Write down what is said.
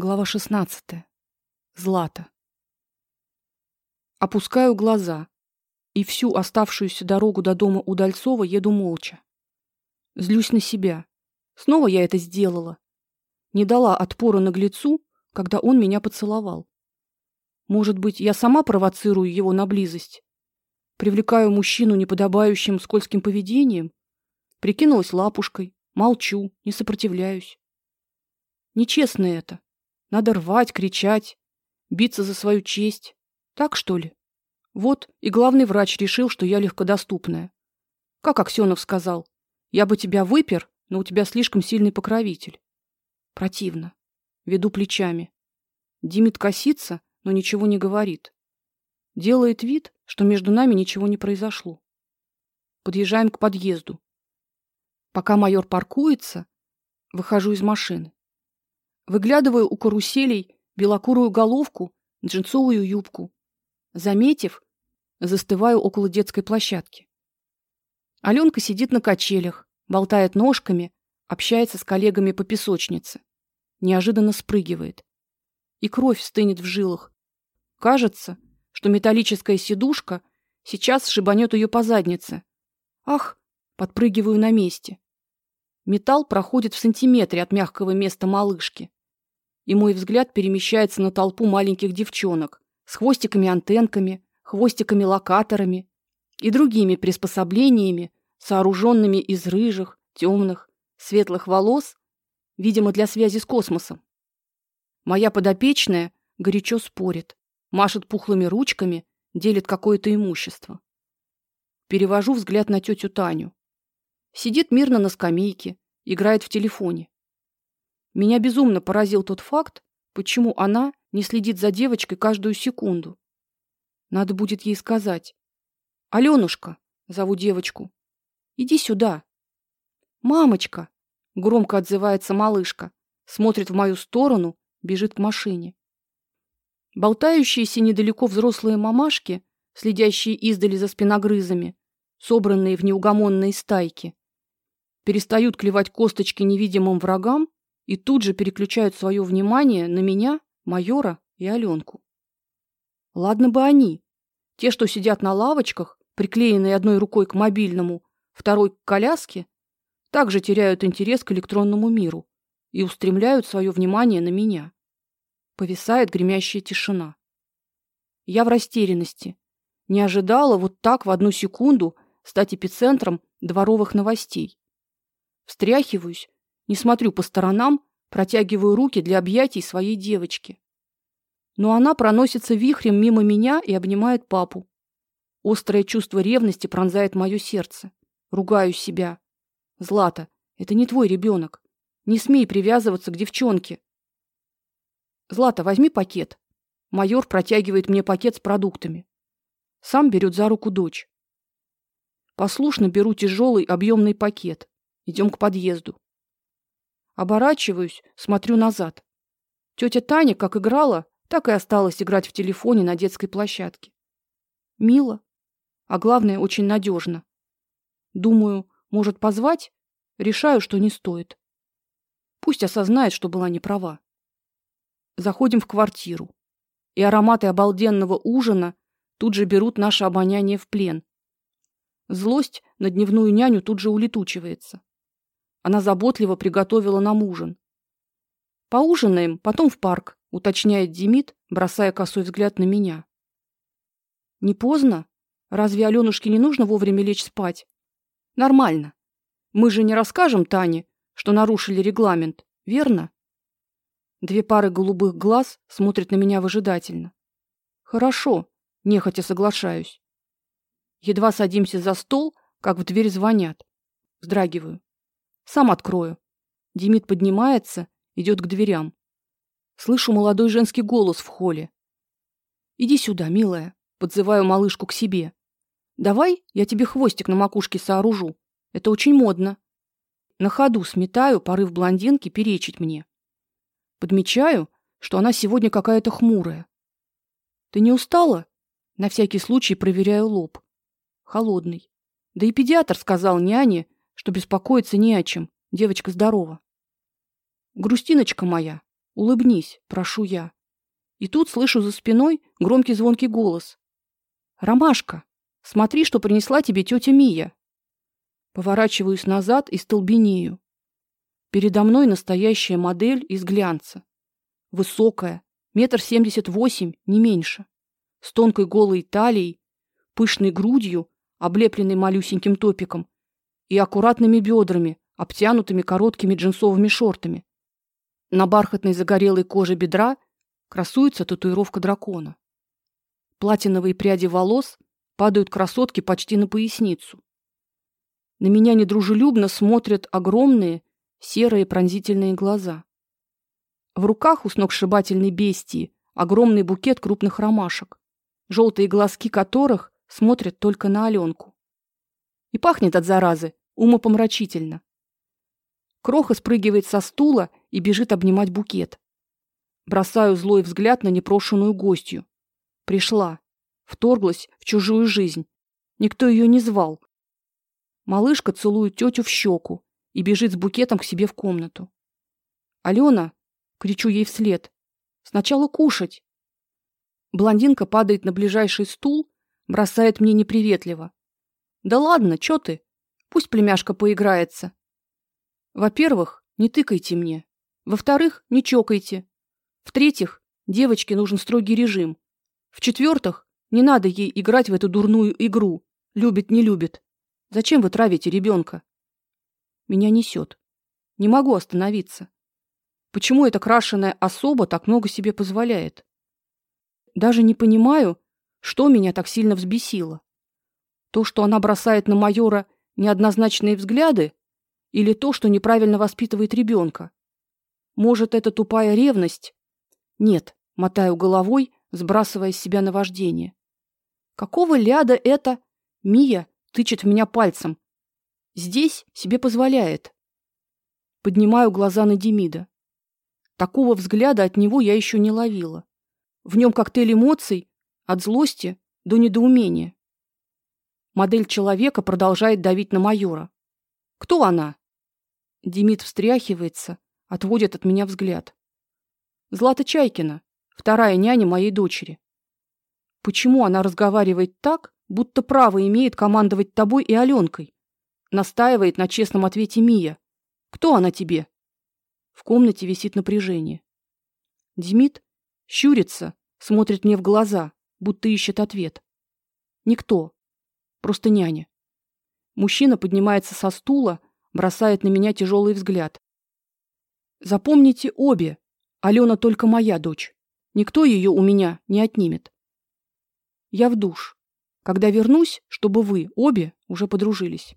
Глава 16. Злата. Опускаю глаза и всю оставшуюся дорогу до дома Удальцова еду молча. Злюсь на себя. Снова я это сделала. Не дала отпора наглецу, когда он меня поцеловал. Может быть, я сама провоцирую его на близость? Привлекаю мужчину неподобающим скользким поведением? Прикинулась лапушкой, молчу, не сопротивляюсь. Нечестно это. Надо рвать, кричать, биться за свою честь. Так что ли? Вот и главный врач решил, что я легкодоступная. Как Аксенов сказал: "Я бы тебя выпер, но у тебя слишком сильный покровитель". Противно. Веду плечами. Димит косится, но ничего не говорит. Делает вид, что между нами ничего не произошло. Подъезжаем к подъезду. Пока майор паркуется, выхожу из машины. Выглядываю у каруселей белокурую головку, джинсовую юбку. Заметив, застываю около детской площадки. Алёнка сидит на качелях, болтает ножками, общается с коллегами по песочнице. Неожиданно спрыгивает. И кровь стынет в жилах. Кажется, что металлическая сидушка сейчас шибанет ее по заднице. Ах, подпрыгиваю на месте. Металл проходит в сантиметре от мягкого места малышки и мой взгляд перемещается на толпу маленьких девчонок с хвостиками-антенками, хвостиками-локаторами и другими приспособлениями, сооруженными из рыжих, темных, светлых волос, видимо, для связи с космосом. Моя подопечная горячо спорит, машет пухлыми ручками, делит какое-то имущество. Перевожу взгляд на тетю Таню. Сидит мирно на скамейке, играет в телефоне. Меня безумно поразил тот факт, почему она не следит за девочкой каждую секунду. Надо будет ей сказать: "Алёнушка", зову девочку. "Иди сюда". "Мамочка", громко отзывается малышка, смотрит в мою сторону, бежит к машине. Болтающиеся недалеко взрослые мамашки, следящие издали за спиногрызами, собранные в неугомонные стайки, перестают клевать косточки невидимым врагам и тут же переключают свое внимание на меня, майора и Аленку. Ладно бы они, те, что сидят на лавочках, приклеенные одной рукой к мобильному, второй к коляске, также теряют интерес к электронному миру и устремляют свое внимание на меня. Повисает гремящая тишина. Я в растерянности. Не ожидала вот так в одну секунду стать эпицентром дворовых новостей. Встряхиваюсь не смотрю по сторонам, протягиваю руки для объятий своей девочки. Но она проносится вихрем мимо меня и обнимает папу. Острое чувство ревности пронзает мое сердце. Ругаю себя. Злата, это не твой ребенок. Не смей привязываться к девчонке. Злата, возьми пакет. Майор протягивает мне пакет с продуктами. Сам берет за руку дочь. Послушно беру тяжелый объемный пакет. Идем к подъезду. Оборачиваюсь, смотрю назад. Тетя Таня как играла, так и осталась играть в телефоне на детской площадке. Мило, а главное, очень надежно. Думаю, может позвать? Решаю, что не стоит. Пусть осознает, что была не права. Заходим в квартиру. И ароматы обалденного ужина тут же берут наше обоняние в плен. Злость на дневную няню тут же улетучивается. Она заботливо приготовила нам ужин. Поужинаем, потом в парк, уточняет Демид, бросая косой взгляд на меня. Не поздно? Разве Алёнушке не нужно вовремя лечь спать? Нормально. Мы же не расскажем Тане, что нарушили регламент, верно? Две пары голубых глаз смотрят на меня выжидательно. Хорошо, нехотя соглашаюсь. Едва садимся за стол, как в дверь звонят. Вздрагиваю. Сам открою. Демид поднимается, идет к дверям. Слышу молодой женский голос в холле. Иди сюда, милая, подзываю малышку к себе. Давай, я тебе хвостик на макушке сооружу. Это очень модно. На ходу сметаю порыв блондинки перечить мне. Подмечаю, что она сегодня какая-то хмурая. Ты не устала? На всякий случай проверяю лоб. Холодный. Да и педиатр сказал няне, что беспокоиться не о чем. Девочка здорова. Грустиночка моя, Улыбнись, прошу я. И тут слышу за спиной громкий звонкий голос. Ромашка, смотри, что принесла тебе тетя Мия. Поворачиваюсь назад и столбенею. Передо мной настоящая модель из глянца. Высокая, метр семьдесят восемь, не меньше, с тонкой голой талией, пышной грудью, облепленной малюсеньким топиком, и аккуратными бедрами, обтянутыми короткими джинсовыми шортами. На бархатной загорелой коже бедра красуется татуировка дракона. Платиновые пряди волос падают красотке почти на поясницу. На меня недружелюбно смотрят огромные серые пронзительные глаза. В руках у сногсшибательной бестии огромный букет крупных ромашек, желтые глазки которых смотрят только на Аленку. И пахнет от заразы умопомрачительно. Кроха спрыгивает со стула и бежит обнимать букет. Бросаю злой взгляд на непрошенную гостью. Пришла, вторглась в чужую жизнь. Никто ее не звал. Малышка целует тетю в щеку и бежит с букетом к себе в комнату. Алена, кричу ей вслед. Сначала кушать. Блондинка падает на ближайший стул, бросает мне неприветливо: "Да ладно, что ты? Пусть племяшка поиграется. Во-первых, не тыкайте мне. Во-вторых, не чокайте. В-третьих, девочке нужен строгий режим. В-четвертых, не надо ей играть в эту дурную игру. Любит, не любит. Зачем вы травите ребенка? Меня несет. Не могу остановиться. Почему эта крашеная особа так много себе позволяет? Даже не понимаю, что меня так сильно взбесило. То, что она бросает на майора неоднозначные взгляды, или то, что неправильно воспитывает ребенка. Может, это тупая ревность? Нет, мотаю головой, сбрасывая с себя наваждение. Какого ляда это Мия тычет в меня пальцем. Здесь себе позволяет. Поднимаю глаза на Демида. Такого взгляда от него я еще не ловила. В нем коктейль эмоций от злости до недоумения. Модель человека продолжает давить на майора. Кто она? Демид встряхивается, отводит от меня взгляд. Злата Чайкина, вторая няня моей дочери. Почему она разговаривает так, будто право имеет командовать тобой и Аленкой. Настаивает на честном ответе Мия. Кто она тебе? В комнате висит напряжение. Демид щурится, смотрит мне в глаза, будто ищет ответ. Никто. Просто няня. Мужчина поднимается со стула, бросает на меня тяжелый взгляд. Запомните обе, Алена только моя дочь. Никто ее у меня не отнимет. Я в душ когда вернусь, чтобы вы обе уже подружились.